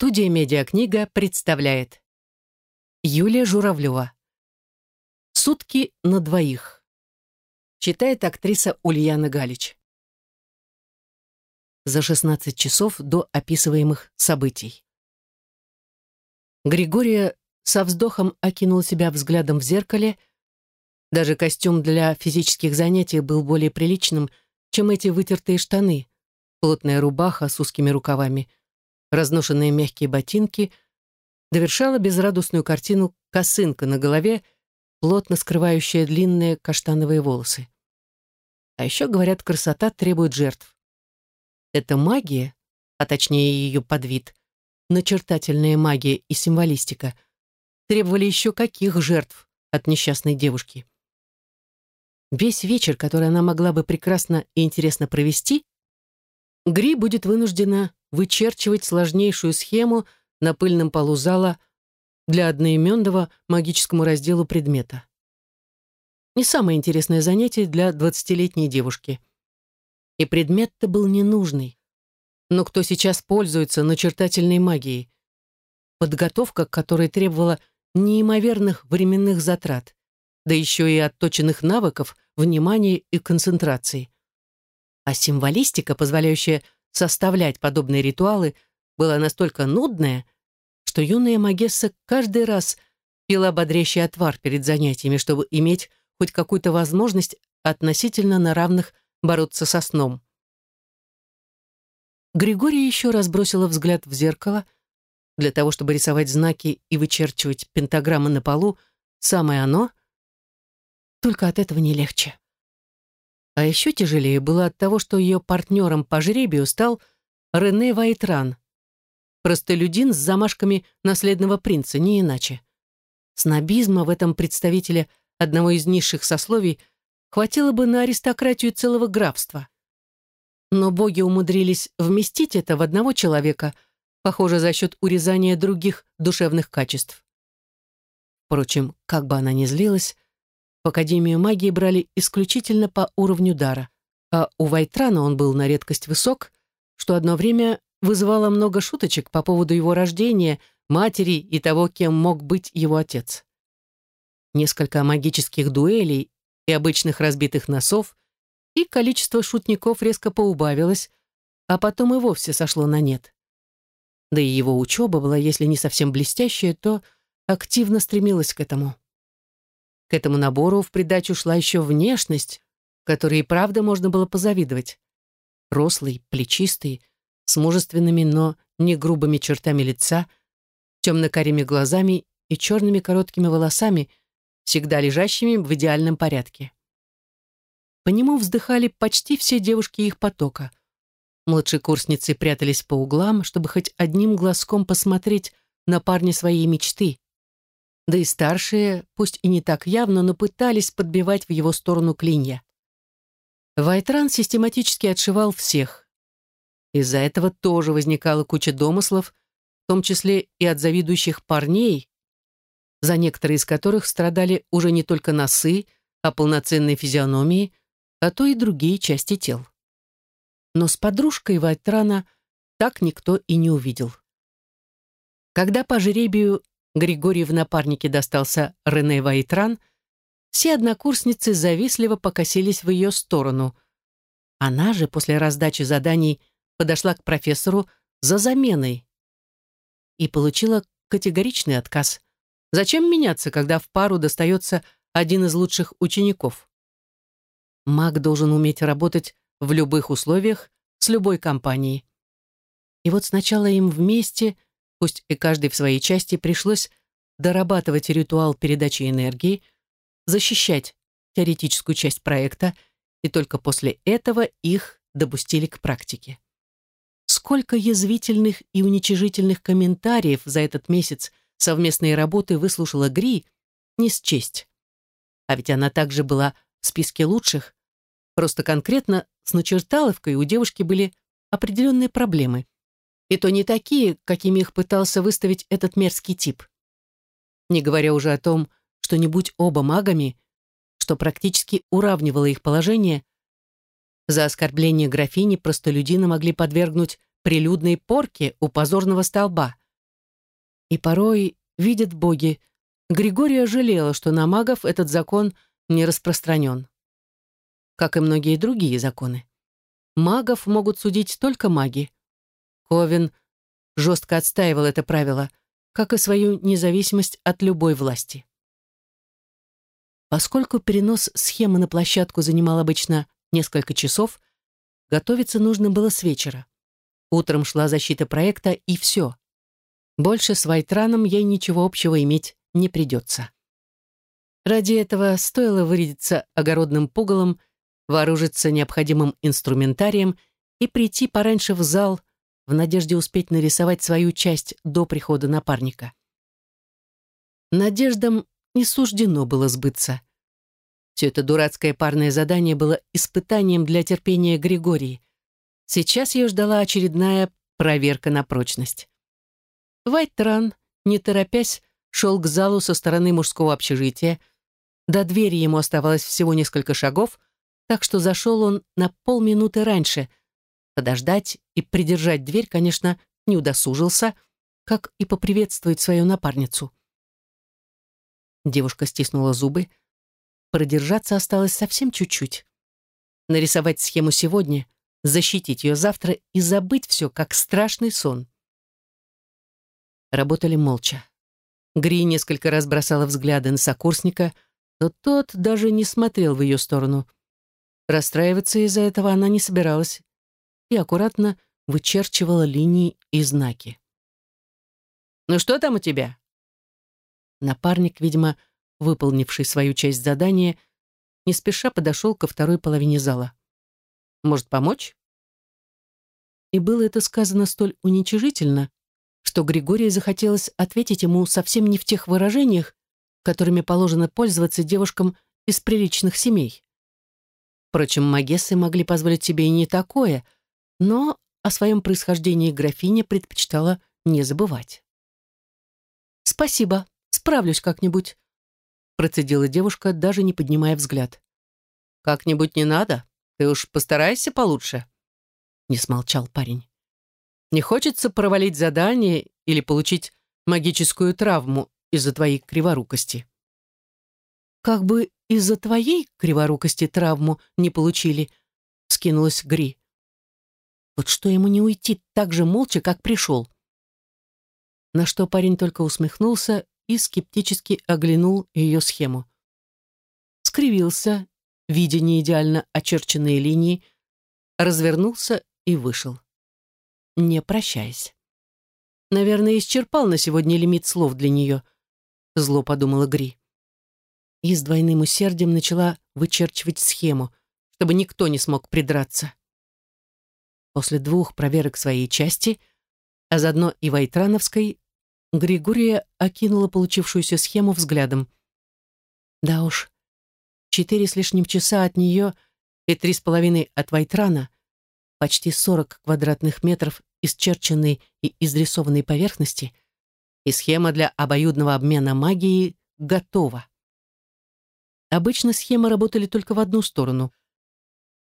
Студия «Медиакнига» представляет. Юлия Журавлева. «Сутки на двоих» Читает актриса Ульяна Галич. За 16 часов до описываемых событий. Григория со вздохом окинул себя взглядом в зеркале. Даже костюм для физических занятий был более приличным, чем эти вытертые штаны, плотная рубаха с узкими рукавами – разношенные мягкие ботинки, довершала безрадостную картину косынка на голове, плотно скрывающая длинные каштановые волосы. А еще, говорят, красота требует жертв. Это магия, а точнее ее подвид, начертательная магия и символистика, требовали еще каких жертв от несчастной девушки. Весь вечер, который она могла бы прекрасно и интересно провести, Гри будет вынуждена вычерчивать сложнейшую схему на пыльном полу зала для одноименного магическому разделу предмета. Не самое интересное занятие для двадцатилетней девушки. И предмет-то был ненужный. Но кто сейчас пользуется начертательной магией? Подготовка, которая требовала неимоверных временных затрат, да еще и отточенных навыков, внимания и концентрации. А символистика, позволяющая составлять подобные ритуалы была настолько нудная, что юная Магесса каждый раз пила бодрящий отвар перед занятиями, чтобы иметь хоть какую-то возможность относительно на равных бороться со сном. Григория еще раз бросила взгляд в зеркало. Для того, чтобы рисовать знаки и вычерчивать пентаграммы на полу, самое оно. Только от этого не легче. А еще тяжелее было от того, что ее партнером по жребию стал Рене Вайтран. Простолюдин с замашками наследного принца, не иначе. Снобизма в этом представителе одного из низших сословий хватило бы на аристократию целого графства. Но боги умудрились вместить это в одного человека, похоже, за счет урезания других душевных качеств. Впрочем, как бы она ни злилась, в Академию магии брали исключительно по уровню дара, а у Вайтрана он был на редкость высок, что одно время вызывало много шуточек по поводу его рождения, матери и того, кем мог быть его отец. Несколько магических дуэлей и обычных разбитых носов, и количество шутников резко поубавилось, а потом и вовсе сошло на нет. Да и его учеба была, если не совсем блестящая, то активно стремилась к этому. К этому набору в придачу шла еще внешность, которой и правда можно было позавидовать. Рослый, плечистый, с мужественными, но не грубыми чертами лица, темно-карими глазами и черными короткими волосами, всегда лежащими в идеальном порядке. По нему вздыхали почти все девушки их потока. Младшие курсницы прятались по углам, чтобы хоть одним глазком посмотреть на парня своей мечты, да и старшие, пусть и не так явно, но пытались подбивать в его сторону клинья. Вайтран систематически отшивал всех. Из-за этого тоже возникала куча домыслов, в том числе и от завидующих парней, за некоторые из которых страдали уже не только носы, а полноценные физиономии, а то и другие части тел. Но с подружкой Вайтрана так никто и не увидел. Когда по жребию Григорий в напарнике достался Рене Вайтран, все однокурсницы завистливо покосились в ее сторону. Она же после раздачи заданий подошла к профессору за заменой и получила категоричный отказ. Зачем меняться, когда в пару достается один из лучших учеников? Маг должен уметь работать в любых условиях с любой компанией. И вот сначала им вместе – пусть и каждый в своей части, пришлось дорабатывать ритуал передачи энергии, защищать теоретическую часть проекта, и только после этого их допустили к практике. Сколько язвительных и уничижительных комментариев за этот месяц совместной работы выслушала Гри, не счесть. А ведь она также была в списке лучших. Просто конкретно с начерталовкой у девушки были определенные проблемы и то не такие, какими их пытался выставить этот мерзкий тип. Не говоря уже о том, что не будь оба магами, что практически уравнивало их положение, за оскорбление графини простолюдина могли подвергнуть прилюдной порке у позорного столба, И порой, видят боги, Григория жалела, что на магов этот закон не распространен. Как и многие другие законы. Магов могут судить только маги. Ковен жестко отстаивал это правило, как и свою независимость от любой власти. Поскольку перенос схемы на площадку занимал обычно несколько часов, готовиться нужно было с вечера. Утром шла защита проекта, и все. Больше с Вайтраном ей ничего общего иметь не придется. Ради этого стоило вырядиться огородным пугалом, вооружиться необходимым инструментарием и прийти пораньше в зал в надежде успеть нарисовать свою часть до прихода напарника. Надеждам не суждено было сбыться. Все это дурацкое парное задание было испытанием для терпения Григории. Сейчас ее ждала очередная проверка на прочность. Вайтран, не торопясь, шел к залу со стороны мужского общежития. До двери ему оставалось всего несколько шагов, так что зашел он на полминуты раньше — Подождать и придержать дверь, конечно, не удосужился, как и поприветствовать свою напарницу. Девушка стиснула зубы. Продержаться осталось совсем чуть-чуть. Нарисовать схему сегодня, защитить ее завтра и забыть все, как страшный сон. Работали молча. Гри несколько раз бросала взгляды на сокурсника, но тот даже не смотрел в ее сторону. Расстраиваться из-за этого она не собиралась и аккуратно вычерчивала линии и знаки. «Ну что там у тебя?» Напарник, видимо, выполнивший свою часть задания, не спеша подошел ко второй половине зала. «Может, помочь?» И было это сказано столь уничижительно, что Григории захотелось ответить ему совсем не в тех выражениях, которыми положено пользоваться девушкам из приличных семей. Впрочем, магессы могли позволить себе и не такое — но о своем происхождении графиня предпочитала не забывать. «Спасибо, справлюсь как-нибудь», процедила девушка, даже не поднимая взгляд. «Как-нибудь не надо? Ты уж постарайся получше», не смолчал парень. «Не хочется провалить задание или получить магическую травму из-за твоей криворукости». «Как бы из-за твоей криворукости травму не получили», скинулась Гри. Вот что ему не уйти так же молча, как пришел? На что парень только усмехнулся и скептически оглянул ее схему. Скривился, видя неидеально очерченные линии, развернулся и вышел. Не прощаясь. Наверное, исчерпал на сегодня лимит слов для нее, зло подумала Гри. И с двойным усердием начала вычерчивать схему, чтобы никто не смог придраться. После двух проверок своей части, а заодно и Вайтрановской, Григория окинула получившуюся схему взглядом. Да уж, четыре с лишним часа от нее и три с половиной от Вайтрана, почти сорок квадратных метров исчерченной и изрисованной поверхности, и схема для обоюдного обмена магией готова. Обычно схемы работали только в одну сторону,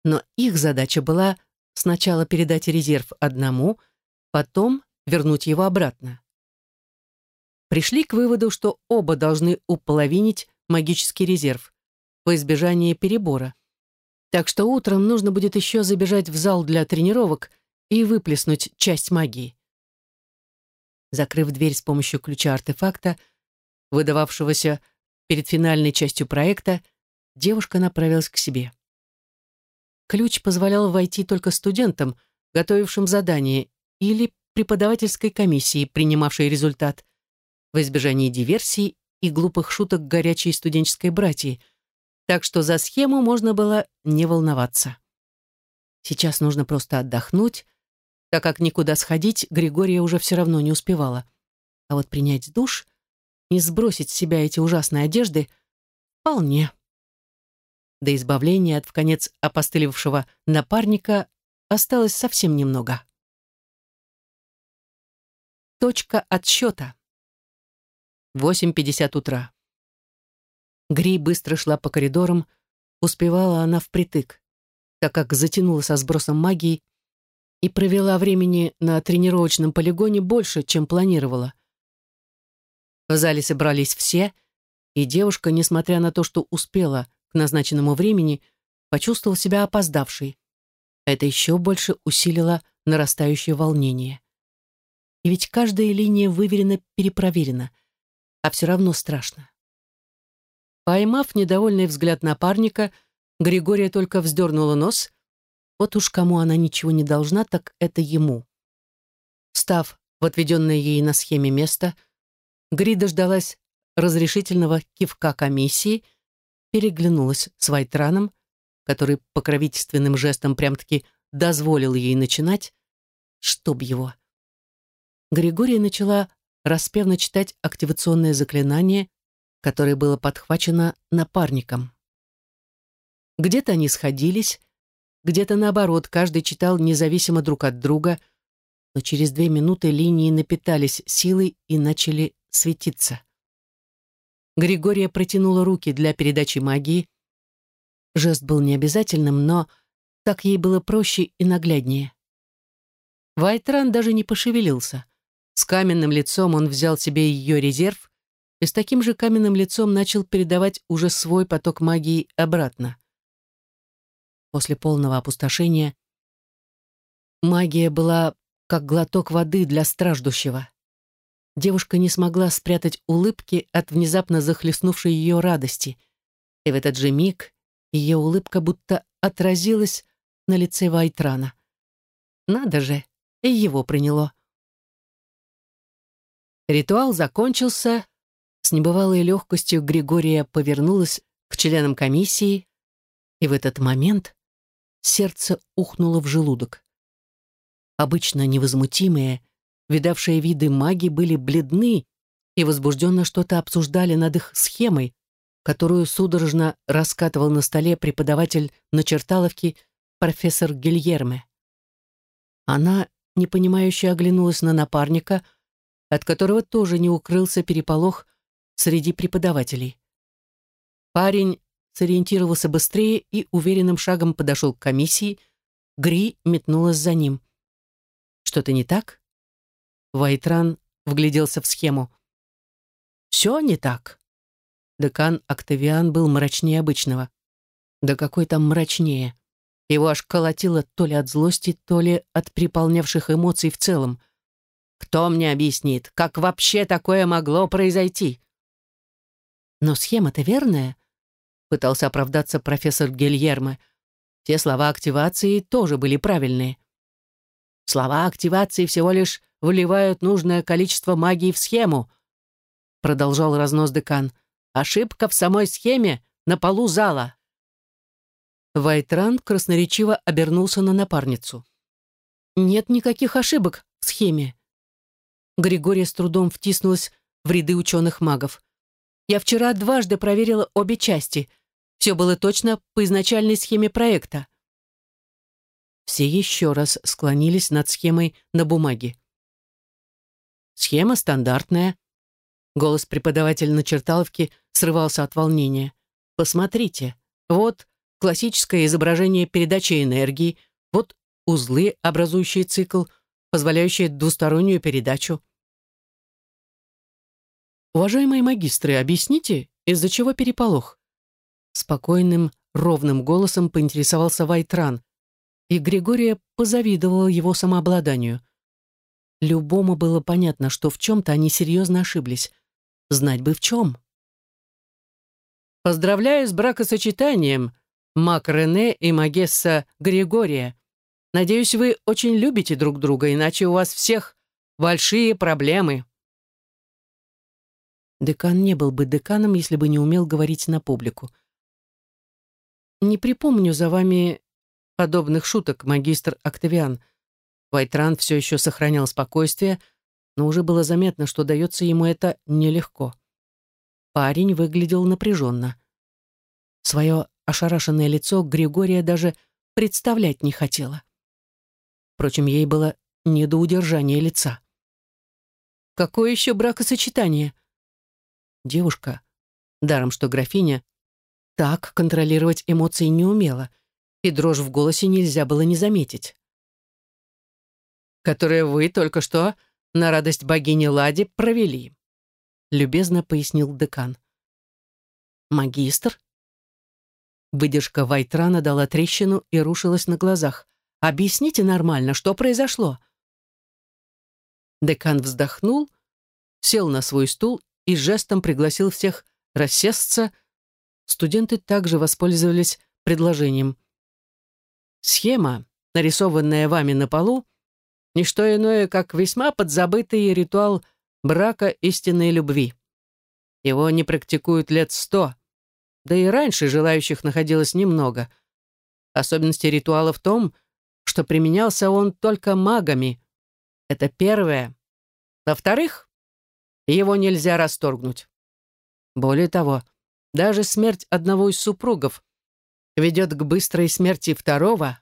но их задача была Сначала передать резерв одному, потом вернуть его обратно. Пришли к выводу, что оба должны уполовинить магический резерв по избежанию перебора. Так что утром нужно будет еще забежать в зал для тренировок и выплеснуть часть магии. Закрыв дверь с помощью ключа-артефакта, выдававшегося перед финальной частью проекта, девушка направилась к себе. Ключ позволял войти только студентам, готовившим задание, или преподавательской комиссии, принимавшей результат, в избежании диверсий и глупых шуток горячей студенческой братьи, так что за схему можно было не волноваться. Сейчас нужно просто отдохнуть, так как никуда сходить Григория уже все равно не успевала. А вот принять душ, не сбросить с себя эти ужасные одежды — вполне. До избавления от вконец опостылевшего напарника осталось совсем немного. Точка отсчета. 8.50 утра. Гри быстро шла по коридорам, успевала она впритык, так как затянула со сбросом магии и провела времени на тренировочном полигоне больше, чем планировала. В зале собрались все, и девушка, несмотря на то, что успела к назначенному времени, почувствовала себя опоздавшей. Это еще больше усилило нарастающее волнение. И ведь каждая линия выверена, перепроверена, а все равно страшно. Поймав недовольный взгляд напарника, Григория только вздернула нос. Вот уж кому она ничего не должна, так это ему. Встав в отведенное ей на схеме место, Гри дождалась разрешительного кивка комиссии, переглянулась с Вайтраном, который покровительственным жестом прям-таки дозволил ей начинать, чтоб его. Григория начала распевно читать активационное заклинание, которое было подхвачено напарником. Где-то они сходились, где-то наоборот, каждый читал независимо друг от друга, но через две минуты линии напитались силой и начали светиться. Григория протянула руки для передачи магии. Жест был необязательным, но так ей было проще и нагляднее. Вайтран даже не пошевелился. С каменным лицом он взял себе ее резерв и с таким же каменным лицом начал передавать уже свой поток магии обратно. После полного опустошения магия была как глоток воды для страждущего девушка не смогла спрятать улыбки от внезапно захлестнувшей ее радости. И в этот же миг ее улыбка будто отразилась на лице Вайтрана. Надо же, и его приняло. Ритуал закончился. С небывалой легкостью Григория повернулась к членам комиссии, и в этот момент сердце ухнуло в желудок. Обычно невозмутимые, видавшие виды маги были бледны и возбужденно что-то обсуждали над их схемой, которую судорожно раскатывал на столе преподаватель начерталовки профессор Гильерме. Она, непонимающе оглянулась на напарника, от которого тоже не укрылся переполох среди преподавателей. Парень сориентировался быстрее и уверенным шагом подошел к комиссии, Гри метнулась за ним. «Что-то не так?» Вайтран вгляделся в схему. «Все не так». Декан Октавиан был мрачнее обычного. Да какой там мрачнее. Его аж колотило то ли от злости, то ли от приполнявших эмоций в целом. «Кто мне объяснит, как вообще такое могло произойти?» «Но схема-то верная», — пытался оправдаться профессор Гильермо. Те слова активации тоже были правильные. Слова активации всего лишь вливают нужное количество магии в схему», продолжал разнос декан. «Ошибка в самой схеме на полу зала». Вайтран красноречиво обернулся на напарницу. «Нет никаких ошибок в схеме». Григория с трудом втиснулась в ряды ученых-магов. «Я вчера дважды проверила обе части. Все было точно по изначальной схеме проекта». Все еще раз склонились над схемой на бумаге. Схема стандартная. Голос преподавателя начерталовки срывался от волнения. Посмотрите, вот классическое изображение передачи энергии, вот узлы, образующие цикл, позволяющие двустороннюю передачу. Уважаемые магистры, объясните, из-за чего переполох? Спокойным, ровным голосом поинтересовался Вайтран, и Григория позавидовала его самообладанию – Любому было понятно, что в чем-то они серьезно ошиблись. Знать бы в чем. «Поздравляю с бракосочетанием, Мак Рене и Магесса Григория. Надеюсь, вы очень любите друг друга, иначе у вас всех большие проблемы». Декан не был бы деканом, если бы не умел говорить на публику. «Не припомню за вами подобных шуток, магистр Октавиан», Вайтран все еще сохранял спокойствие, но уже было заметно, что дается ему это нелегко. Парень выглядел напряженно. Свое ошарашенное лицо Григория даже представлять не хотела. Впрочем, ей было не до удержания лица. «Какое еще бракосочетание?» Девушка, даром что графиня, так контролировать эмоции не умела, и дрожь в голосе нельзя было не заметить которое вы только что на радость богини Лади провели. любезно пояснил декан. «Магистр?» Выдержка Вайтрана дала трещину и рушилась на глазах. «Объясните нормально, что произошло?» Декан вздохнул, сел на свой стул и жестом пригласил всех рассесться. Студенты также воспользовались предложением. Схема, нарисованная вами на полу, не что иное, как весьма подзабытый ритуал брака истинной любви. Его не практикуют лет сто, да и раньше желающих находилось немного. Особенность ритуала в том, что применялся он только магами. Это первое. Во-вторых, его нельзя расторгнуть. Более того, даже смерть одного из супругов ведет к быстрой смерти второго.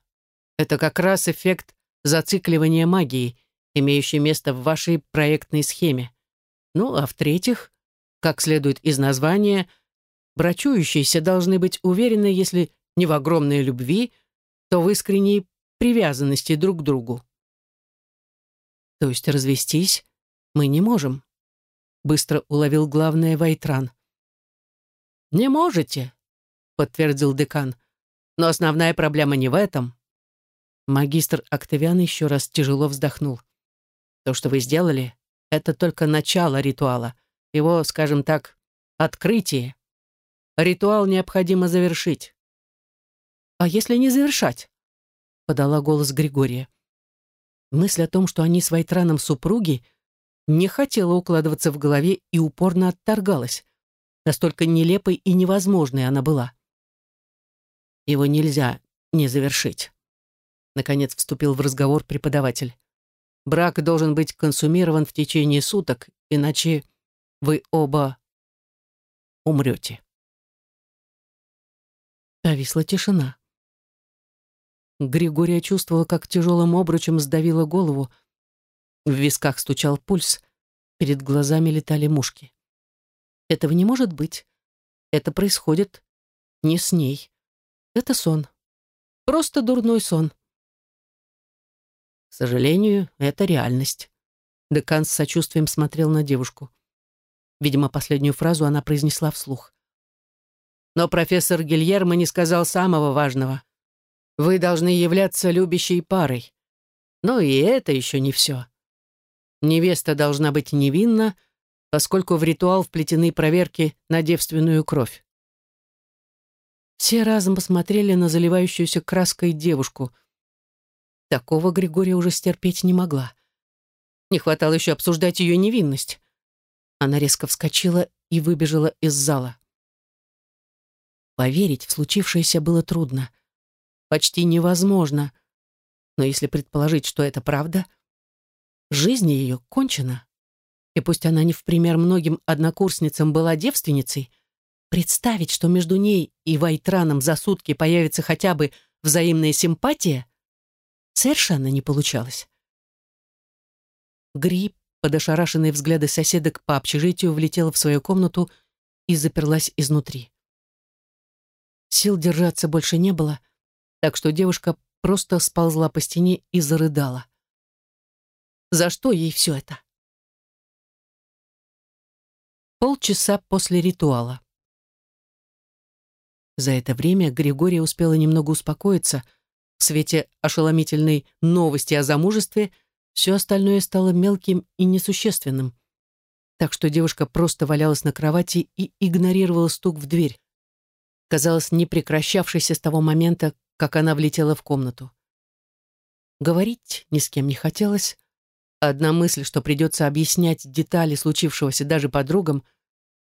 Это как раз эффект зацикливания магии, имеющий место в вашей проектной схеме. Ну, а в-третьих, как следует из названия, брачующиеся должны быть уверены, если не в огромной любви, то в искренней привязанности друг к другу. То есть развестись мы не можем. Быстро уловил главное Вайтран. «Не можете», — подтвердил декан. «Но основная проблема не в этом». Магистр Октавиан еще раз тяжело вздохнул. «То, что вы сделали, это только начало ритуала. Его, скажем так, открытие. Ритуал необходимо завершить». «А если не завершать?» — подала голос Григория. Мысль о том, что они с Вайтраном супруги, не хотела укладываться в голове и упорно отторгалась. Настолько нелепой и невозможной она была. Его нельзя не завершить. Наконец вступил в разговор преподаватель. Брак должен быть консумирован в течение суток, иначе вы оба умрете. Повисла тишина. Григория чувствовала, как тяжелым обручем сдавила голову. В висках стучал пульс, перед глазами летали мушки. Этого не может быть. Это происходит не с ней. Это сон. Просто дурной сон. К сожалению, это реальность. Декан с сочувствием смотрел на девушку. Видимо, последнюю фразу она произнесла вслух. Но профессор Гильермо не сказал самого важного. Вы должны являться любящей парой. Но и это еще не все. Невеста должна быть невинна, поскольку в ритуал вплетены проверки на девственную кровь. Все разом посмотрели на заливающуюся краской девушку. Такого Григория уже стерпеть не могла. Не хватало еще обсуждать ее невинность. Она резко вскочила и выбежала из зала. Поверить в случившееся было трудно почти невозможно. Но если предположить, что это правда, жизнь ее кончена. И пусть она не в пример многим однокурсницам была девственницей, представить, что между ней и Вайтраном за сутки появится хотя бы взаимная симпатия, совершенно не получалось. Гри, под ошарашенные взгляды соседок по общежитию, влетела в свою комнату и заперлась изнутри. Сил держаться больше не было — так что девушка просто сползла по стене и зарыдала. За что ей все это? Полчаса после ритуала. За это время Григория успела немного успокоиться. В свете ошеломительной новости о замужестве все остальное стало мелким и несущественным. Так что девушка просто валялась на кровати и игнорировала стук в дверь. Казалось, не прекращавшийся с того момента, как она влетела в комнату. Говорить ни с кем не хотелось. Одна мысль, что придется объяснять детали случившегося даже подругам,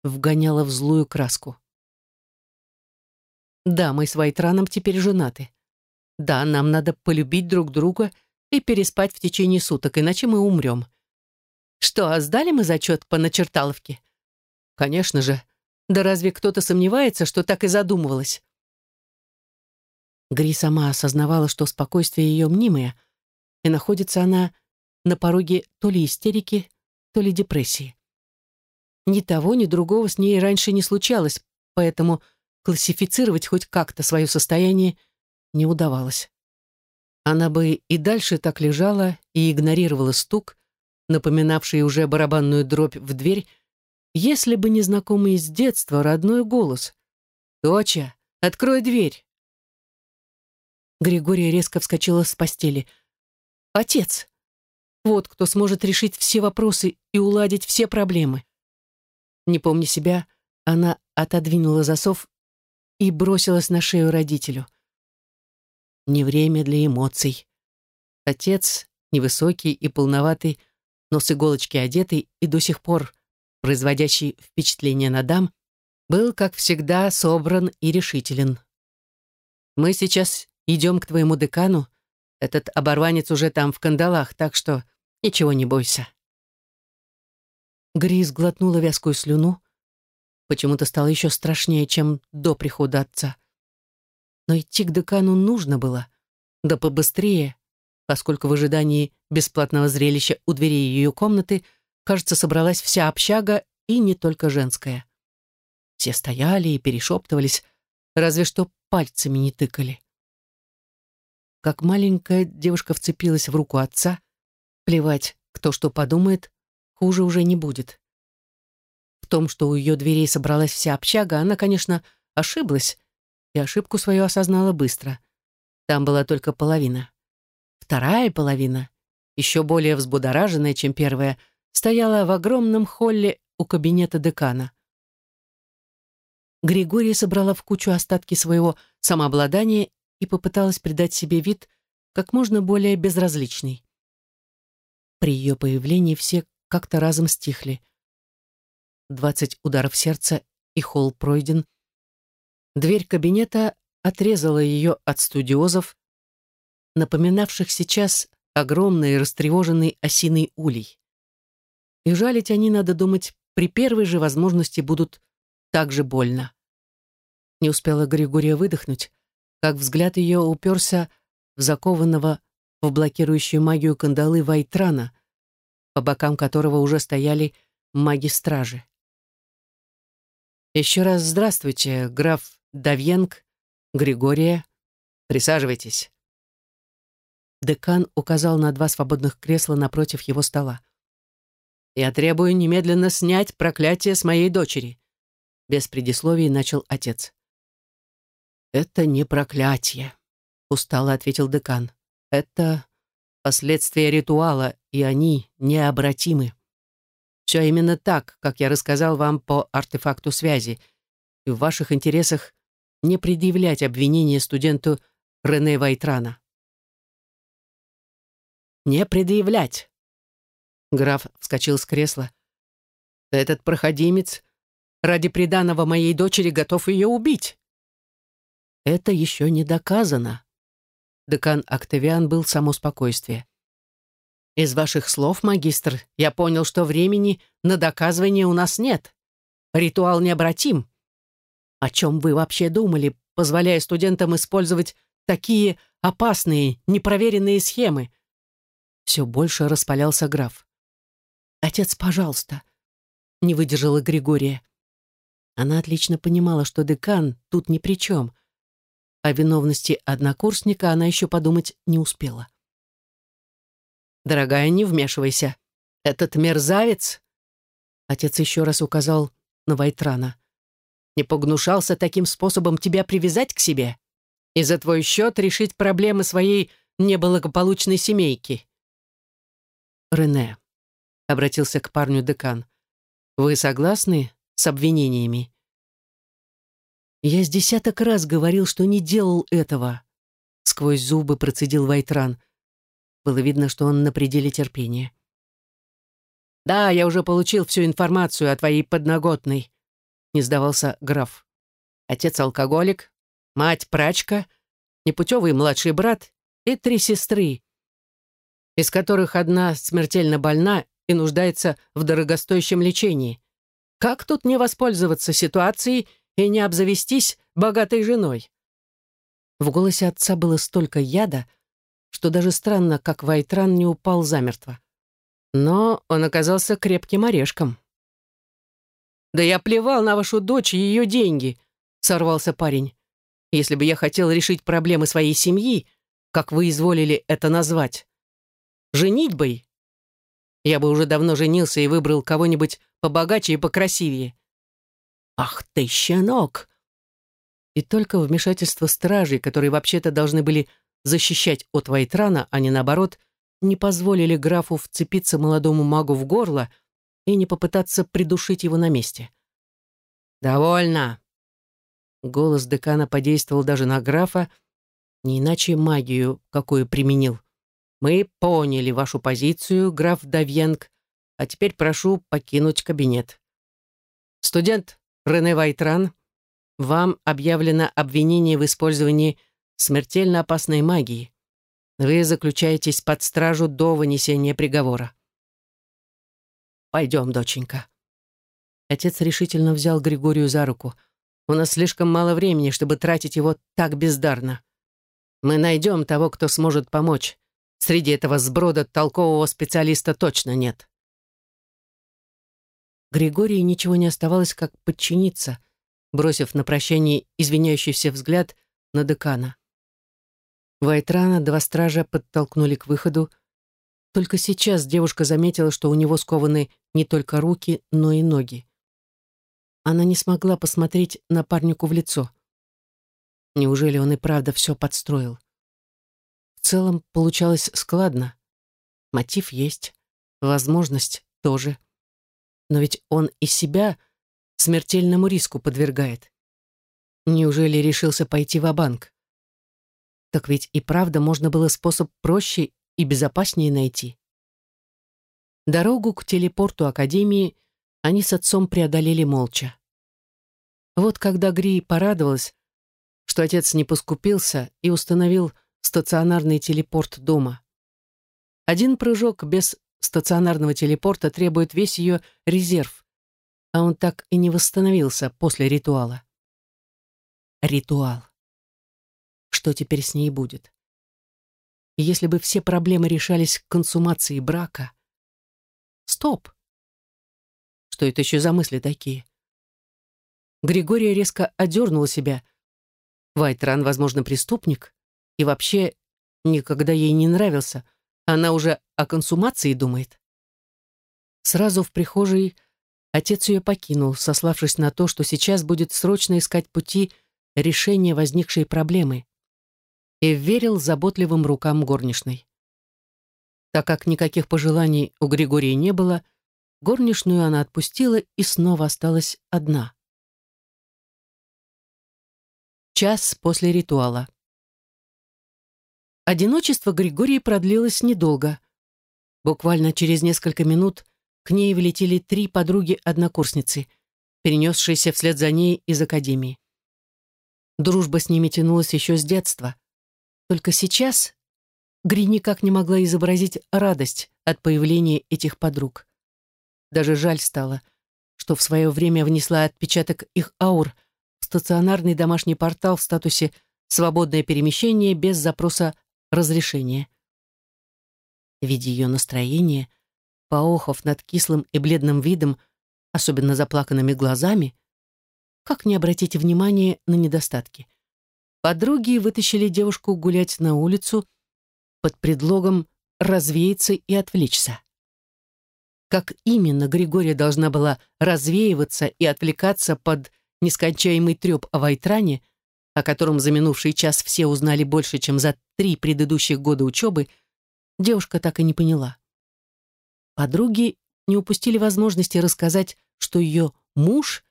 вгоняла в злую краску. Да, мы с Вайтраном теперь женаты. Да, нам надо полюбить друг друга и переспать в течение суток, иначе мы умрем. Что, а сдали мы зачет по начерталовке? Конечно же. Да разве кто-то сомневается, что так и задумывалась? Гри сама осознавала, что спокойствие ее мнимое, и находится она на пороге то ли истерики, то ли депрессии. Ни того, ни другого с ней раньше не случалось, поэтому классифицировать хоть как-то свое состояние не удавалось. Она бы и дальше так лежала и игнорировала стук, напоминавший уже барабанную дробь в дверь, если бы не знакомый с детства родной голос. «Доча, открой дверь!» Григория резко вскочила с постели. «Отец! Вот кто сможет решить все вопросы и уладить все проблемы!» Не помня себя, она отодвинула засов и бросилась на шею родителю. Не время для эмоций. Отец, невысокий и полноватый, но с иголочки одетый и до сих пор производящий впечатление на дам, был, как всегда, собран и решителен. «Мы сейчас идем к твоему декану. Этот оборванец уже там в кандалах, так что ничего не бойся». Гри сглотнула вязкую слюну. Почему-то стало еще страшнее, чем до прихода отца. Но идти к декану нужно было. Да побыстрее, поскольку в ожидании бесплатного зрелища у дверей ее комнаты, кажется, собралась вся общага и не только женская. Все стояли и перешептывались, разве что пальцами не тыкали. Как маленькая девушка вцепилась в руку отца, плевать, кто что подумает, хуже уже не будет. В том, что у ее дверей собралась вся общага, она, конечно, ошиблась, и ошибку свою осознала быстро. Там была только половина. Вторая половина, еще более взбудораженная, чем первая, стояла в огромном холле у кабинета декана. Григория собрала в кучу остатки своего самообладания и попыталась придать себе вид как можно более безразличный. При ее появлении все как-то разом стихли. Двадцать ударов сердца, и холл пройден. Дверь кабинета отрезала ее от студиозов, напоминавших сейчас огромный растревоженный осиный улей. И жалить они, надо думать, при первой же возможности будут так же больно. Не успела Григория выдохнуть, как взгляд ее уперся в закованного в блокирующую магию кандалы Вайтрана, по бокам которого уже стояли маги-стражи. «Еще раз здравствуйте, граф Давьенг, Григория. Присаживайтесь». Декан указал на два свободных кресла напротив его стола. «Я требую немедленно снять проклятие с моей дочери», без предисловий начал отец. «Это не проклятие», — устало ответил декан. «Это последствия ритуала, и они необратимы. Все именно так, как я рассказал вам по артефакту связи, и в ваших интересах не предъявлять обвинения студенту Рене Вайтрана. «Не предъявлять!» Граф вскочил с кресла. «Этот проходимец ради приданого моей дочери готов ее убить!» «Это еще не доказано!» Декан Октавиан был само спокойствие. «Из ваших слов, магистр, я понял, что времени на доказывание у нас нет. Ритуал необратим. О чем вы вообще думали, позволяя студентам использовать такие опасные, непроверенные схемы?» Все больше распалялся граф. «Отец, пожалуйста», — не выдержала Григория. Она отлично понимала, что декан тут ни при чем. О виновности однокурсника она еще подумать не успела. «Дорогая, не вмешивайся. Этот мерзавец...» Отец еще раз указал на Вайтрана. «Не погнушался таким способом тебя привязать к себе и за твой счет решить проблемы своей неблагополучной семейки. Рене», — обратился к парню декан, — «вы согласны с обвинениями?» «Я с десяток раз говорил, что не делал этого», — сквозь зубы процедил Вайтран. Было видно, что он на пределе терпения. «Да, я уже получил всю информацию о твоей подноготной», — не сдавался граф. «Отец алкоголик, мать прачка, непутевый младший брат и три сестры, из которых одна смертельно больна и нуждается в дорогостоящем лечении. Как тут не воспользоваться ситуацией и не обзавестись богатой женой? В голосе отца было столько яда, что даже странно, как Вайтран не упал замертво. Но он оказался крепким орешком. «Да я плевал на вашу дочь и ее деньги», — сорвался парень. «Если бы я хотел решить проблемы своей семьи, как вы изволили это назвать, женитьбой. Я бы уже давно женился и выбрал кого-нибудь побогаче и покрасивее. Ах ты, щенок! И только вмешательство стражей, которые вообще-то должны были защищать от Вайтрана, а не наоборот, не позволили графу вцепиться молодому магу в горло и не попытаться придушить его на месте. «Довольно!» Голос декана подействовал даже на графа, не иначе магию, какую применил. «Мы поняли вашу позицию, граф Давьенг, а теперь прошу покинуть кабинет. Студент Рене Вайтран, вам объявлено обвинение в использовании смертельно опасной магии. Вы заключаетесь под стражу до вынесения приговора. Пойдем, доченька. Отец решительно взял Григорию за руку. У нас слишком мало времени, чтобы тратить его так бездарно. Мы найдем того, кто сможет помочь. Среди этого сброда толкового специалиста точно нет. Григорию ничего не оставалось, как подчиниться, бросив на прощание извиняющийся взгляд на декана. Вайтрана два стража подтолкнули к выходу. Только сейчас девушка заметила, что у него скованы не только руки, но и ноги. Она не смогла посмотреть напарнику в лицо. Неужели он и правда все подстроил? В целом получалось складно. Мотив есть, возможность тоже. Но ведь он и себя смертельному риску подвергает. Неужели решился пойти в банк так ведь и правда можно было способ проще и безопаснее найти. Дорогу к телепорту Академии они с отцом преодолели молча. Вот когда Гри порадовалась, что отец не поскупился и установил стационарный телепорт дома. Один прыжок без стационарного телепорта требует весь ее резерв, а он так и не восстановился после ритуала. Ритуал что теперь с ней будет. Если бы все проблемы решались к консумации брака... Стоп! Что это еще за мысли такие? Григория резко одернула себя. Вайтран, возможно, преступник, и вообще никогда ей не нравился. Она уже о консумации думает. Сразу в прихожей отец ее покинул, сославшись на то, что сейчас будет срочно искать пути решения возникшей проблемы и верил заботливым рукам горничной. Так как никаких пожеланий у Григория не было, горничную она отпустила и снова осталась одна. Час после ритуала. Одиночество Григория продлилось недолго. Буквально через несколько минут к ней влетели три подруги-однокурсницы, перенесшиеся вслед за ней из академии. Дружба с ними тянулась еще с детства. Только сейчас Гри никак не могла изобразить радость от появления этих подруг. Даже жаль стало, что в свое время внесла отпечаток их аур в стационарный домашний портал в статусе «Свободное перемещение без запроса разрешения». Видя ее настроение, поохов над кислым и бледным видом, особенно заплаканными глазами, как не обратить внимание на недостатки? Подруги вытащили девушку гулять на улицу под предлогом развеяться и отвлечься. Как именно Григория должна была развеиваться и отвлекаться под нескончаемый треп о Вайтране, о котором за минувший час все узнали больше, чем за три предыдущих года учебы, девушка так и не поняла. Подруги не упустили возможности рассказать, что ее муж,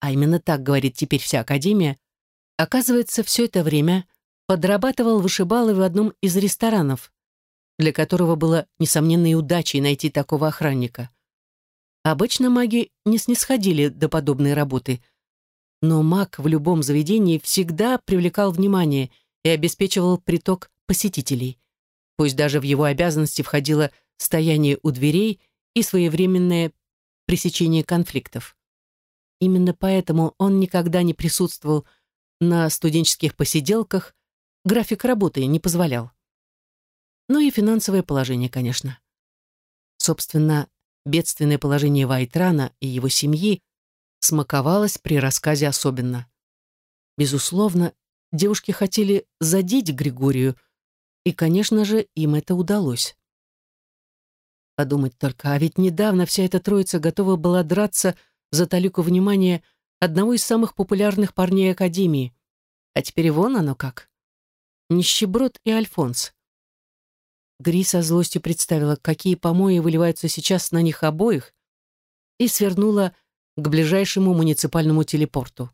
а именно так говорит теперь вся Академия, Оказывается, все это время подрабатывал вышибалой в одном из ресторанов, для которого было несомненной удачей найти такого охранника. Обычно маги не снисходили до подобной работы, но маг в любом заведении всегда привлекал внимание и обеспечивал приток посетителей. Пусть даже в его обязанности входило стояние у дверей и своевременное пресечение конфликтов. Именно поэтому он никогда не присутствовал на студенческих посиделках график работы не позволял. Ну и финансовое положение, конечно. Собственно, бедственное положение Вайтрана и его семьи смаковалось при рассказе особенно. Безусловно, девушки хотели задеть Григорию, и, конечно же, им это удалось. Подумать только, а ведь недавно вся эта троица готова была драться за талику внимания одного из самых популярных парней Академии. А теперь вон оно как. Нищеброд и Альфонс. Гри со злостью представила, какие помои выливаются сейчас на них обоих, и свернула к ближайшему муниципальному телепорту,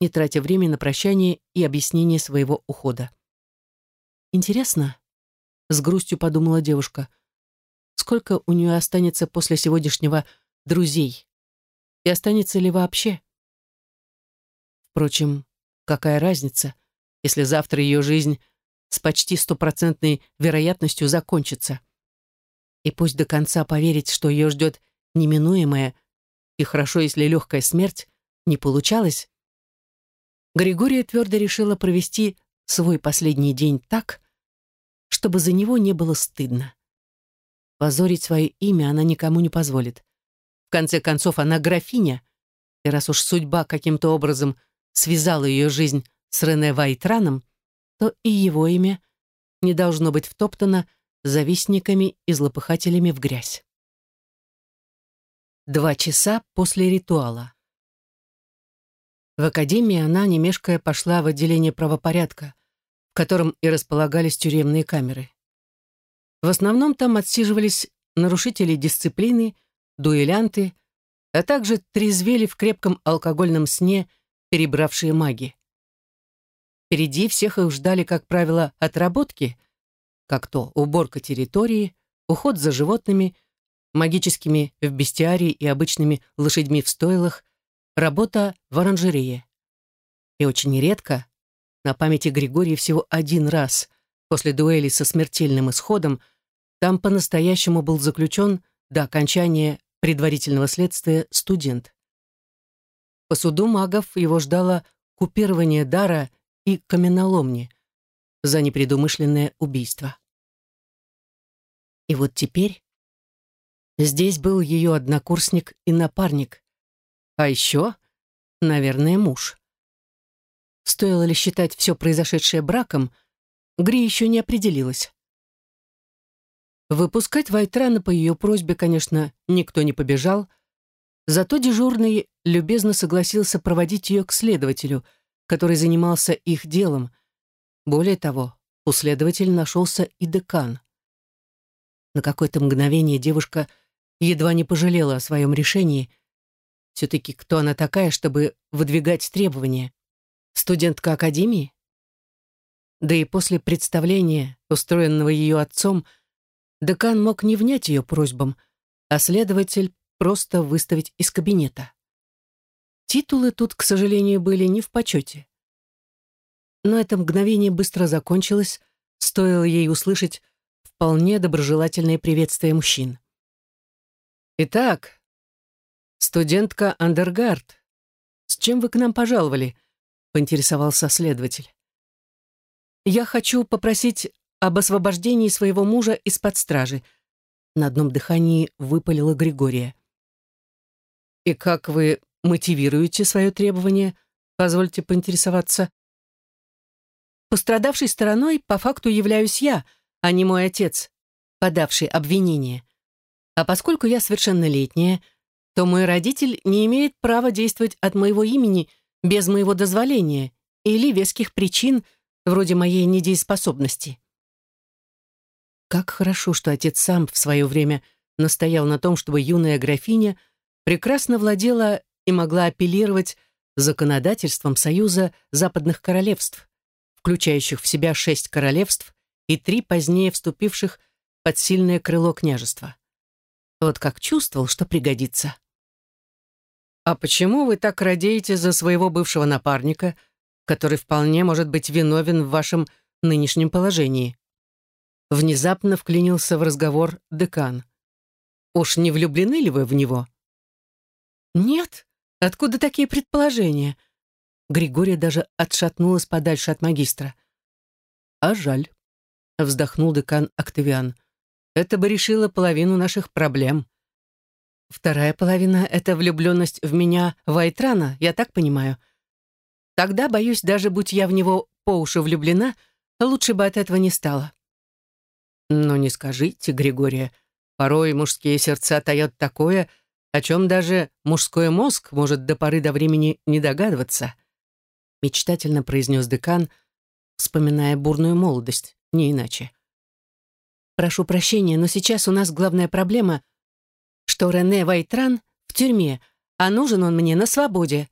не тратя время на прощание и объяснение своего ухода. «Интересно», — с грустью подумала девушка, «сколько у нее останется после сегодняшнего друзей? И останется ли вообще?» Впрочем, какая разница, если завтра ее жизнь с почти стопроцентной вероятностью закончится. И пусть до конца поверить, что ее ждет неминуемая, и хорошо, если легкая смерть, не получалось, Григория твердо решила провести свой последний день так, чтобы за него не было стыдно. Позорить свое имя она никому не позволит. В конце концов, она графиня, и раз уж судьба каким-то образом связала ее жизнь с Рене Вайтраном, то и его имя не должно быть втоптано завистниками и злопыхателями в грязь. Два часа после ритуала. В академии она, не мешкая, пошла в отделение правопорядка, в котором и располагались тюремные камеры. В основном там отсиживались нарушители дисциплины, дуэлянты, а также трезвели в крепком алкогольном сне перебравшие маги. Впереди всех их ждали, как правило, отработки, как то уборка территории, уход за животными, магическими в бестиарии и обычными лошадьми в стойлах, работа в оранжерее. И очень редко, на памяти Григория всего один раз, после дуэли со смертельным исходом, там по-настоящему был заключен до окончания предварительного следствия студент. По суду магов его ждало купирование дара и каменоломни за непредумышленное убийство. И вот теперь здесь был ее однокурсник и напарник, а еще, наверное, муж. Стоило ли считать все произошедшее браком, Гри еще не определилась. Выпускать Вайтрана по ее просьбе, конечно, никто не побежал, зато дежурный любезно согласился проводить ее к следователю — который занимался их делом. Более того, у следователя нашелся и декан. На какое-то мгновение девушка едва не пожалела о своем решении. Все-таки кто она такая, чтобы выдвигать требования? Студентка академии? Да и после представления, устроенного ее отцом, декан мог не внять ее просьбам, а следователь просто выставить из кабинета. Титулы тут, к сожалению, были не в почете. Но это мгновение быстро закончилось, стоило ей услышать вполне доброжелательное приветствие мужчин. «Итак, студентка Андергард, с чем вы к нам пожаловали?» — поинтересовался следователь. «Я хочу попросить об освобождении своего мужа из-под стражи», — на одном дыхании выпалила Григория. «И как вы мотивируете свое требование? Позвольте поинтересоваться. Пострадавшей стороной по факту являюсь я, а не мой отец, подавший обвинение. А поскольку я совершеннолетняя, то мой родитель не имеет права действовать от моего имени без моего дозволения или веских причин, вроде моей недееспособности. Как хорошо, что отец сам в свое время настоял на том, чтобы юная графиня прекрасно владела и могла апеллировать законодательством Союза Западных Королевств, включающих в себя шесть королевств и три позднее вступивших под сильное крыло княжества. Вот как чувствовал, что пригодится. «А почему вы так радеете за своего бывшего напарника, который вполне может быть виновен в вашем нынешнем положении?» Внезапно вклинился в разговор декан. «Уж не влюблены ли вы в него?» «Нет», Откуда такие предположения? Григория даже отшатнулась подальше от магистра. А жаль, вздохнул декан Октавиан. Это бы решило половину наших проблем. Вторая половина — это влюбленность в меня Вайтрана, я так понимаю. Тогда, боюсь, даже будь я в него по уши влюблена, лучше бы от этого не стало. Но не скажите, Григория, Порой мужские сердца таят такое, о чем даже мужской мозг может до поры до времени не догадываться. Мечтательно произнес декан, вспоминая бурную молодость, не иначе. «Прошу прощения, но сейчас у нас главная проблема, что Рене Вайтран в тюрьме, а нужен он мне на свободе».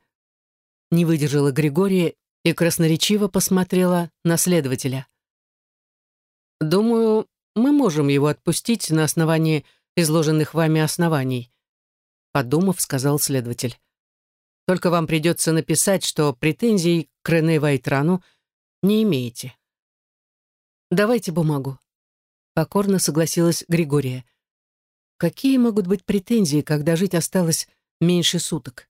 Не выдержала Григория и красноречиво посмотрела на следователя. «Думаю, мы можем его отпустить на основании изложенных вами оснований», подумав, сказал следователь. «Только вам придется написать, что претензий к Рене Вайтрану не имеете». «Давайте бумагу», — покорно согласилась Григория. «Какие могут быть претензии, когда жить осталось меньше суток?»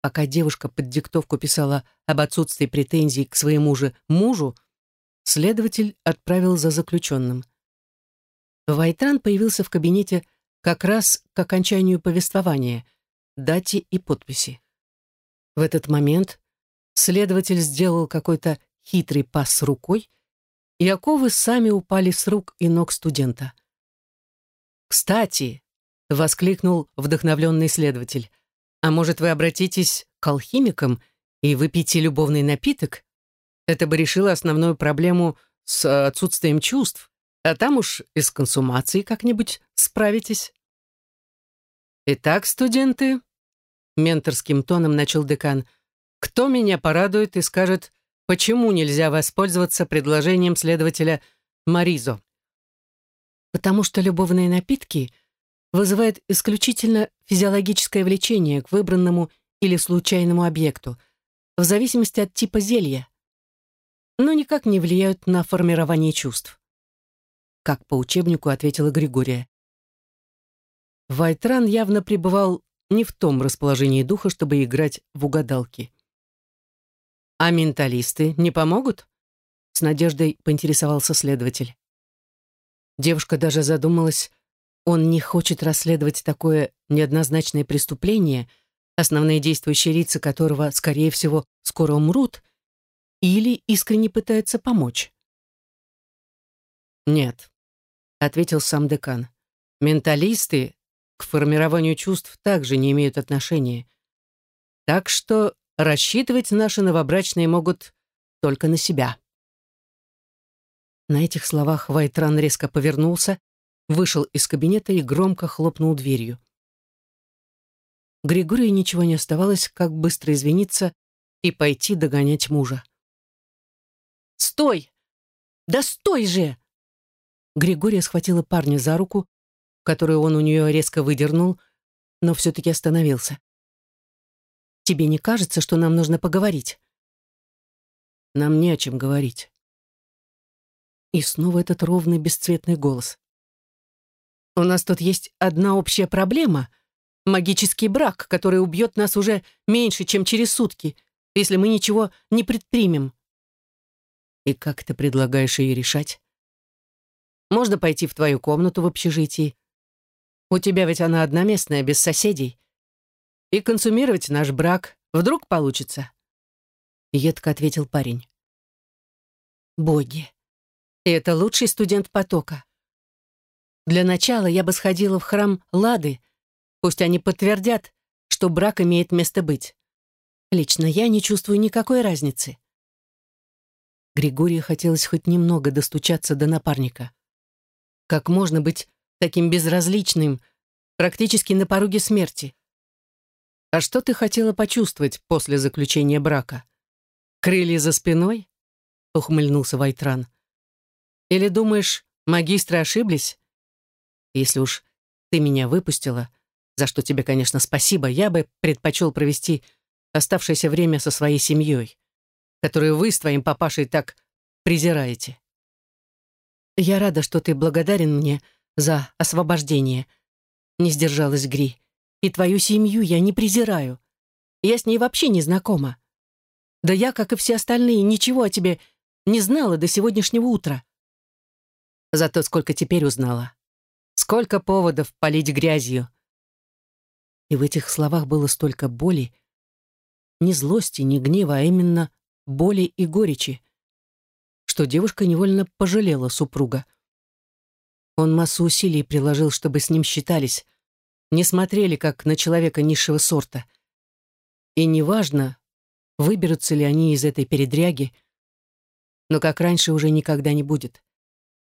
Пока девушка под диктовку писала об отсутствии претензий к своему же мужу, следователь отправил за заключенным. Вайтран появился в кабинете как раз к окончанию повествования, дате и подписи. В этот момент следователь сделал какой-то хитрый пас рукой, и оковы сами упали с рук и ног студента. «Кстати!» — воскликнул вдохновленный следователь. «А может, вы обратитесь к алхимикам и выпьете любовный напиток? Это бы решило основную проблему с э, отсутствием чувств, а там уж и с консумацией как-нибудь справитесь. Итак, студенты, менторским тоном начал декан, кто меня порадует и скажет, почему нельзя воспользоваться предложением следователя Маризо? Потому что любовные напитки вызывают исключительно физиологическое влечение к выбранному или случайному объекту, в зависимости от типа зелья но никак не влияют на формирование чувств. Как по учебнику ответила Григория. Вайтран явно пребывал не в том расположении духа, чтобы играть в угадалки. «А менталисты не помогут?» С надеждой поинтересовался следователь. Девушка даже задумалась, он не хочет расследовать такое неоднозначное преступление, основные действующие лица которого, скорее всего, скоро умрут, или искренне пытается помочь? «Нет», — ответил сам декан. «Менталисты к формированию чувств также не имеют отношения. Так что рассчитывать наши новобрачные могут только на себя». На этих словах Вайтран резко повернулся, вышел из кабинета и громко хлопнул дверью. Григорию ничего не оставалось, как быстро извиниться и пойти догонять мужа. Стой! Да стой же!» Григория схватила парня за руку, которую он у нее резко выдернул, но все-таки остановился. «Тебе не кажется, что нам нужно поговорить?» «Нам не о чем говорить». И снова этот ровный бесцветный голос. «У нас тут есть одна общая проблема — магический брак, который убьет нас уже меньше, чем через сутки, если мы ничего не предпримем. И как ты предлагаешь ее решать? Можно пойти в твою комнату в общежитии. У тебя ведь она одноместная, без соседей. И консумировать наш брак. Вдруг получится?» Едко ответил парень. «Боги, это лучший студент потока. Для начала я бы сходила в храм Лады. Пусть они подтвердят, что брак имеет место быть. Лично я не чувствую никакой разницы. Григорию хотелось хоть немного достучаться до напарника. Как можно быть таким безразличным, практически на пороге смерти? А что ты хотела почувствовать после заключения брака? Крылья за спиной? Ухмыльнулся Вайтран. Или думаешь, магистры ошиблись? Если уж ты меня выпустила, за что тебе, конечно, спасибо, я бы предпочел провести оставшееся время со своей семьей которую вы с твоим папашей так презираете. Я рада, что ты благодарен мне за освобождение. Не сдержалась Гри. И твою семью я не презираю. Я с ней вообще не знакома. Да я, как и все остальные, ничего о тебе не знала до сегодняшнего утра. Зато сколько теперь узнала. Сколько поводов полить грязью. И в этих словах было столько боли, ни злости, ни гнева, а именно боли и горечи, что девушка невольно пожалела супруга. Он массу усилий приложил, чтобы с ним считались, не смотрели как на человека низшего сорта. И неважно, выберутся ли они из этой передряги, но как раньше уже никогда не будет.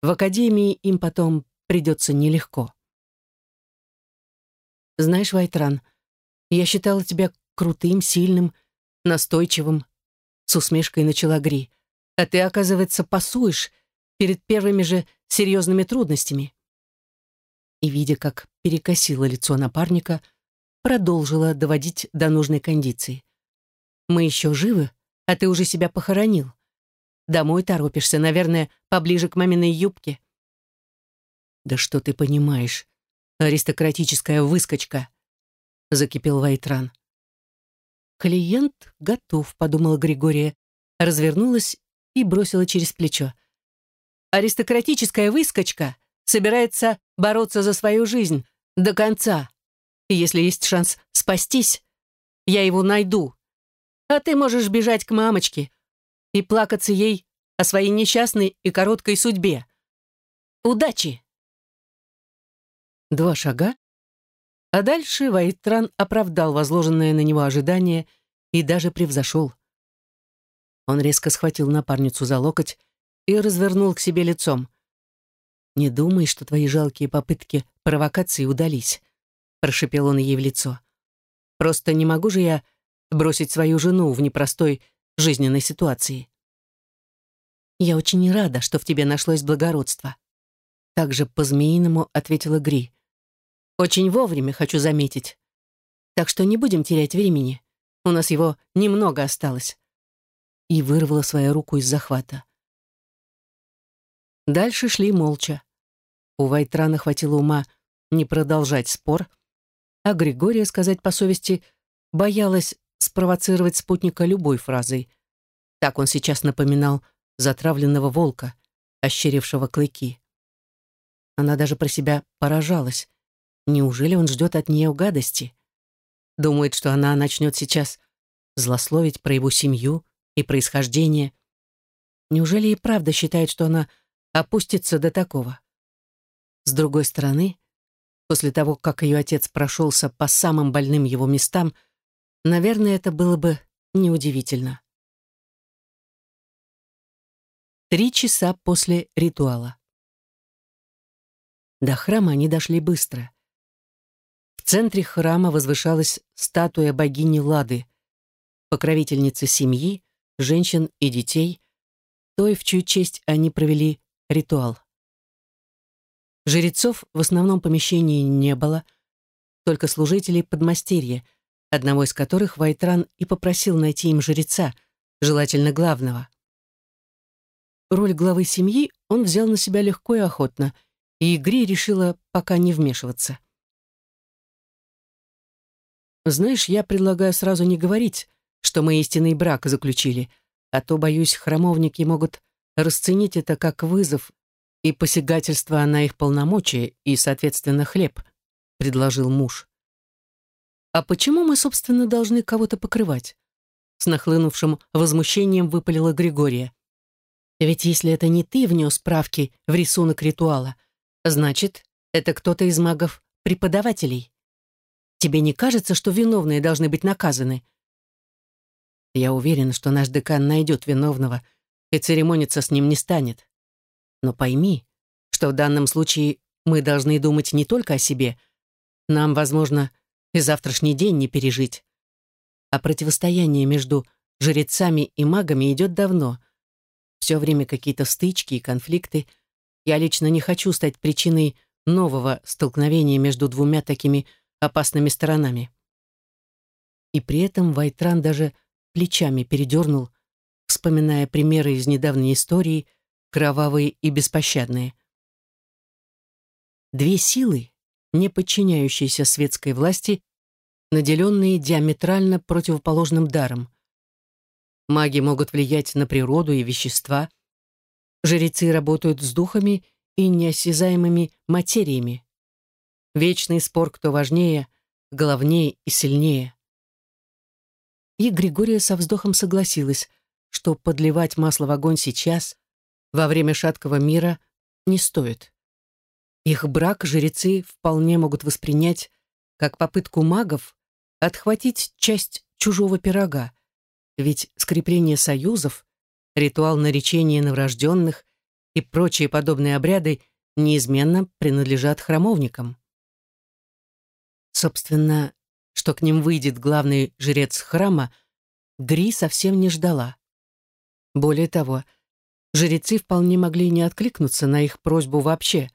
В академии им потом придется нелегко. Знаешь, Вайтран, я считала тебя крутым, сильным, настойчивым, с усмешкой начала Гри. А ты, оказывается, пасуешь перед первыми же серьезными трудностями. И, видя, как перекосило лицо напарника, продолжила доводить до нужной кондиции. «Мы еще живы, а ты уже себя похоронил. Домой торопишься, наверное, поближе к маминой юбке». «Да что ты понимаешь, аристократическая выскочка!» — закипел Вайтран. «Клиент готов», — подумала Григория, развернулась и бросила через плечо. «Аристократическая выскочка собирается бороться за свою жизнь до конца. И если есть шанс спастись, я его найду. А ты можешь бежать к мамочке и плакаться ей о своей несчастной и короткой судьбе. Удачи!» Два шага, а дальше Вайтран оправдал возложенное на него ожидание и даже превзошел. Он резко схватил напарницу за локоть и развернул к себе лицом. «Не думай, что твои жалкие попытки провокации удались», — прошипел он ей в лицо. «Просто не могу же я бросить свою жену в непростой жизненной ситуации». «Я очень рада, что в тебе нашлось благородство», — также по-змеиному ответила Гри. «Очень вовремя, хочу заметить. Так что не будем терять времени. У нас его немного осталось». И вырвала свою руку из захвата. Дальше шли молча. У Вайтрана хватило ума не продолжать спор, а Григория, сказать по совести, боялась спровоцировать спутника любой фразой. Так он сейчас напоминал затравленного волка, ощерившего клыки. Она даже про себя поражалась. Неужели он ждет от нее гадости? Думает, что она начнет сейчас злословить про его семью и происхождение. Неужели и правда считает, что она опуститься до такого. С другой стороны, после того, как ее отец прошелся по самым больным его местам, наверное, это было бы неудивительно. Три часа после ритуала. До храма они дошли быстро. В центре храма возвышалась статуя богини Лады, покровительницы семьи, женщин и детей, той, в чью честь они провели ритуал. Жрецов в основном помещении не было, только служители подмастерья, одного из которых Вайтран и попросил найти им жреца, желательно главного. Роль главы семьи он взял на себя легко и охотно, и Гри решила пока не вмешиваться. «Знаешь, я предлагаю сразу не говорить, что мы истинный брак заключили, а то, боюсь, храмовники могут расценить это как вызов и посягательство на их полномочия и, соответственно, хлеб», — предложил муж. «А почему мы, собственно, должны кого-то покрывать?» С нахлынувшим возмущением выпалила Григория. «Ведь если это не ты внес справки в рисунок ритуала, значит, это кто-то из магов-преподавателей. Тебе не кажется, что виновные должны быть наказаны?» «Я уверен, что наш декан найдет виновного», и церемониться с ним не станет. Но пойми, что в данном случае мы должны думать не только о себе. Нам, возможно, и завтрашний день не пережить. А противостояние между жрецами и магами идет давно. Все время какие-то стычки и конфликты. Я лично не хочу стать причиной нового столкновения между двумя такими опасными сторонами. И при этом Вайтран даже плечами передернул, вспоминая примеры из недавней истории, кровавые и беспощадные. Две силы, не подчиняющиеся светской власти, наделенные диаметрально противоположным даром. Маги могут влиять на природу и вещества, жрецы работают с духами и неосязаемыми материями. Вечный спор, кто важнее, главнее и сильнее. И Григория со вздохом согласилась – что подливать масло в огонь сейчас, во время шаткого мира, не стоит. Их брак жрецы вполне могут воспринять как попытку магов отхватить часть чужого пирога, ведь скрепление союзов, ритуал наречения новорожденных и прочие подобные обряды неизменно принадлежат храмовникам. Собственно, что к ним выйдет главный жрец храма, Гри совсем не ждала. Более того, жрецы вполне могли не откликнуться на их просьбу вообще,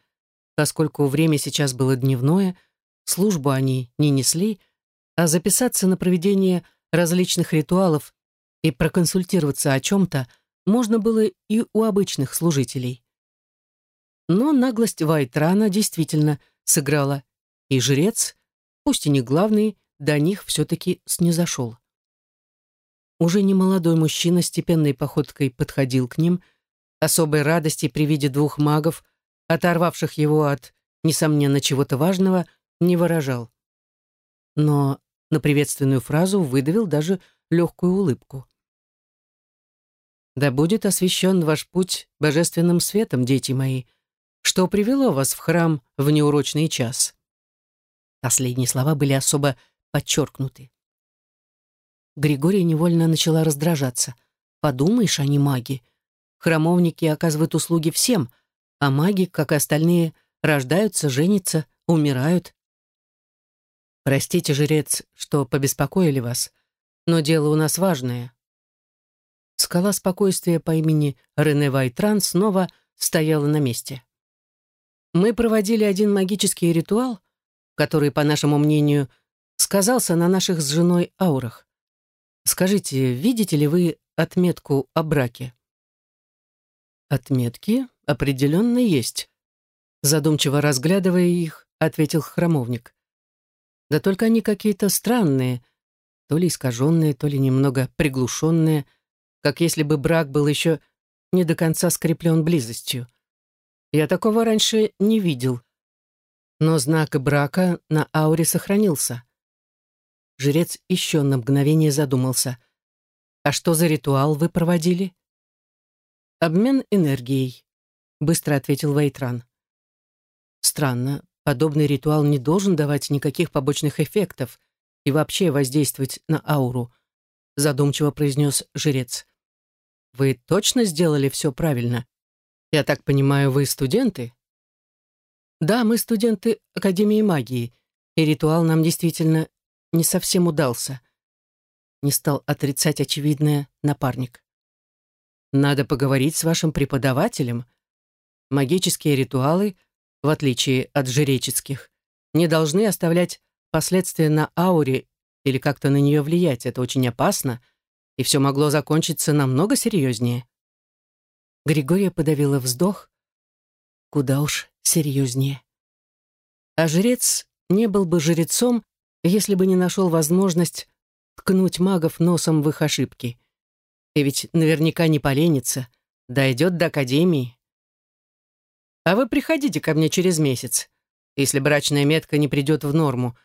поскольку время сейчас было дневное, службу они не несли, а записаться на проведение различных ритуалов и проконсультироваться о чем-то можно было и у обычных служителей. Но наглость Вайтрана действительно сыграла, и жрец, пусть и не главный, до них все-таки снизошел. Уже немолодой мужчина степенной походкой подходил к ним, особой радости при виде двух магов, оторвавших его от, несомненно, чего-то важного, не выражал. Но на приветственную фразу выдавил даже легкую улыбку. «Да будет освящен ваш путь божественным светом, дети мои, что привело вас в храм в неурочный час». Последние слова были особо подчеркнуты. Григория невольно начала раздражаться. Подумаешь, они маги. Храмовники оказывают услуги всем, а маги, как и остальные, рождаются, женятся, умирают. Простите, жрец, что побеспокоили вас, но дело у нас важное. Скала спокойствия по имени Рене Вайтран снова стояла на месте. Мы проводили один магический ритуал, который, по нашему мнению, сказался на наших с женой аурах. Скажите, видите ли вы отметку о браке? Отметки определенно есть. Задумчиво разглядывая их, ответил храмовник. Да только они какие-то странные, то ли искаженные, то ли немного приглушенные, как если бы брак был еще не до конца скреплен близостью. Я такого раньше не видел. Но знак брака на ауре сохранился. Жрец еще на мгновение задумался. «А что за ритуал вы проводили?» «Обмен энергией», — быстро ответил Вейтран. «Странно, подобный ритуал не должен давать никаких побочных эффектов и вообще воздействовать на ауру», — задумчиво произнес жрец. «Вы точно сделали все правильно? Я так понимаю, вы студенты?» «Да, мы студенты Академии магии, и ритуал нам действительно не совсем удался», — не стал отрицать очевидное напарник. Надо поговорить с вашим преподавателем. Магические ритуалы, в отличие от жреческих, не должны оставлять последствия на ауре или как-то на нее влиять. Это очень опасно, и все могло закончиться намного серьезнее. Григория подавила вздох. Куда уж серьезнее. А жрец не был бы жрецом, если бы не нашел возможность ткнуть магов носом в их ошибки. И ведь наверняка не поленится, дойдет до академии. А вы приходите ко мне через месяц. Если брачная метка не придет в норму,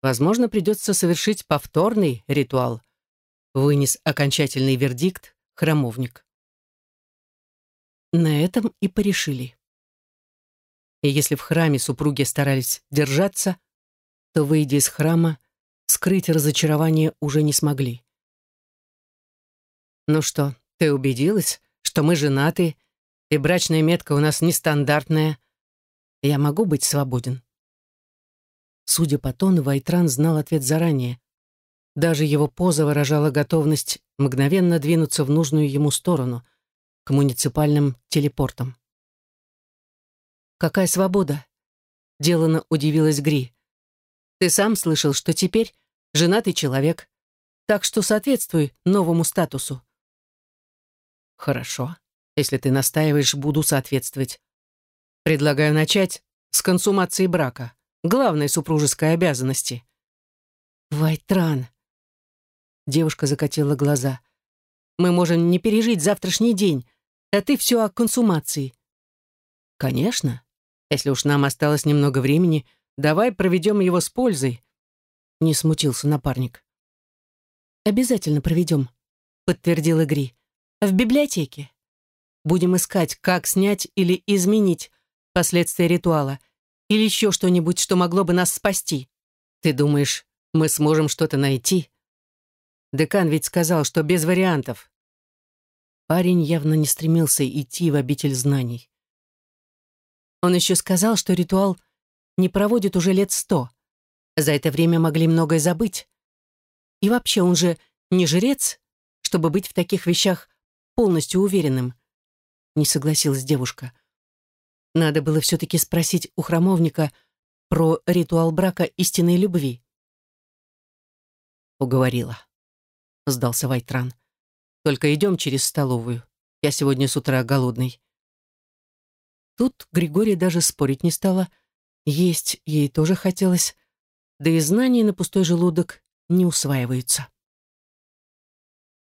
возможно, придется совершить повторный ритуал. Вынес окончательный вердикт храмовник. На этом и порешили. И если в храме супруги старались держаться, то, выйдя из храма, скрыть разочарование уже не смогли. «Ну что, ты убедилась, что мы женаты, и брачная метка у нас нестандартная? Я могу быть свободен?» Судя по тону, Вайтран знал ответ заранее. Даже его поза выражала готовность мгновенно двинуться в нужную ему сторону, к муниципальным телепортам. «Какая свобода?» — делано удивилась Гри. «Ты сам слышал, что теперь женатый человек, так что соответствуй новому статусу. Хорошо. Если ты настаиваешь, буду соответствовать. Предлагаю начать с консумации брака, главной супружеской обязанности. Вайтран. Девушка закатила глаза. Мы можем не пережить завтрашний день, а ты все о консумации. Конечно. Если уж нам осталось немного времени, давай проведем его с пользой. Не смутился напарник. Обязательно проведем, подтвердила Гри. В библиотеке. Будем искать, как снять или изменить последствия ритуала Или еще что-нибудь, что могло бы нас спасти? Ты думаешь, мы сможем что-то найти? Декан ведь сказал, что без вариантов. Парень явно не стремился идти в обитель знаний. Он еще сказал, что ритуал не проводит уже лет сто. За это время могли многое забыть. И вообще, он же не жрец, чтобы быть в таких вещах полностью уверенным. Не согласилась девушка. Надо было все-таки спросить у храмовника про ритуал брака истинной любви. Уговорила. Сдался Вайтран. Только идем через столовую. Я сегодня с утра голодный. Тут Григорий даже спорить не стала. Есть ей тоже хотелось. Да и знания на пустой желудок не усваиваются.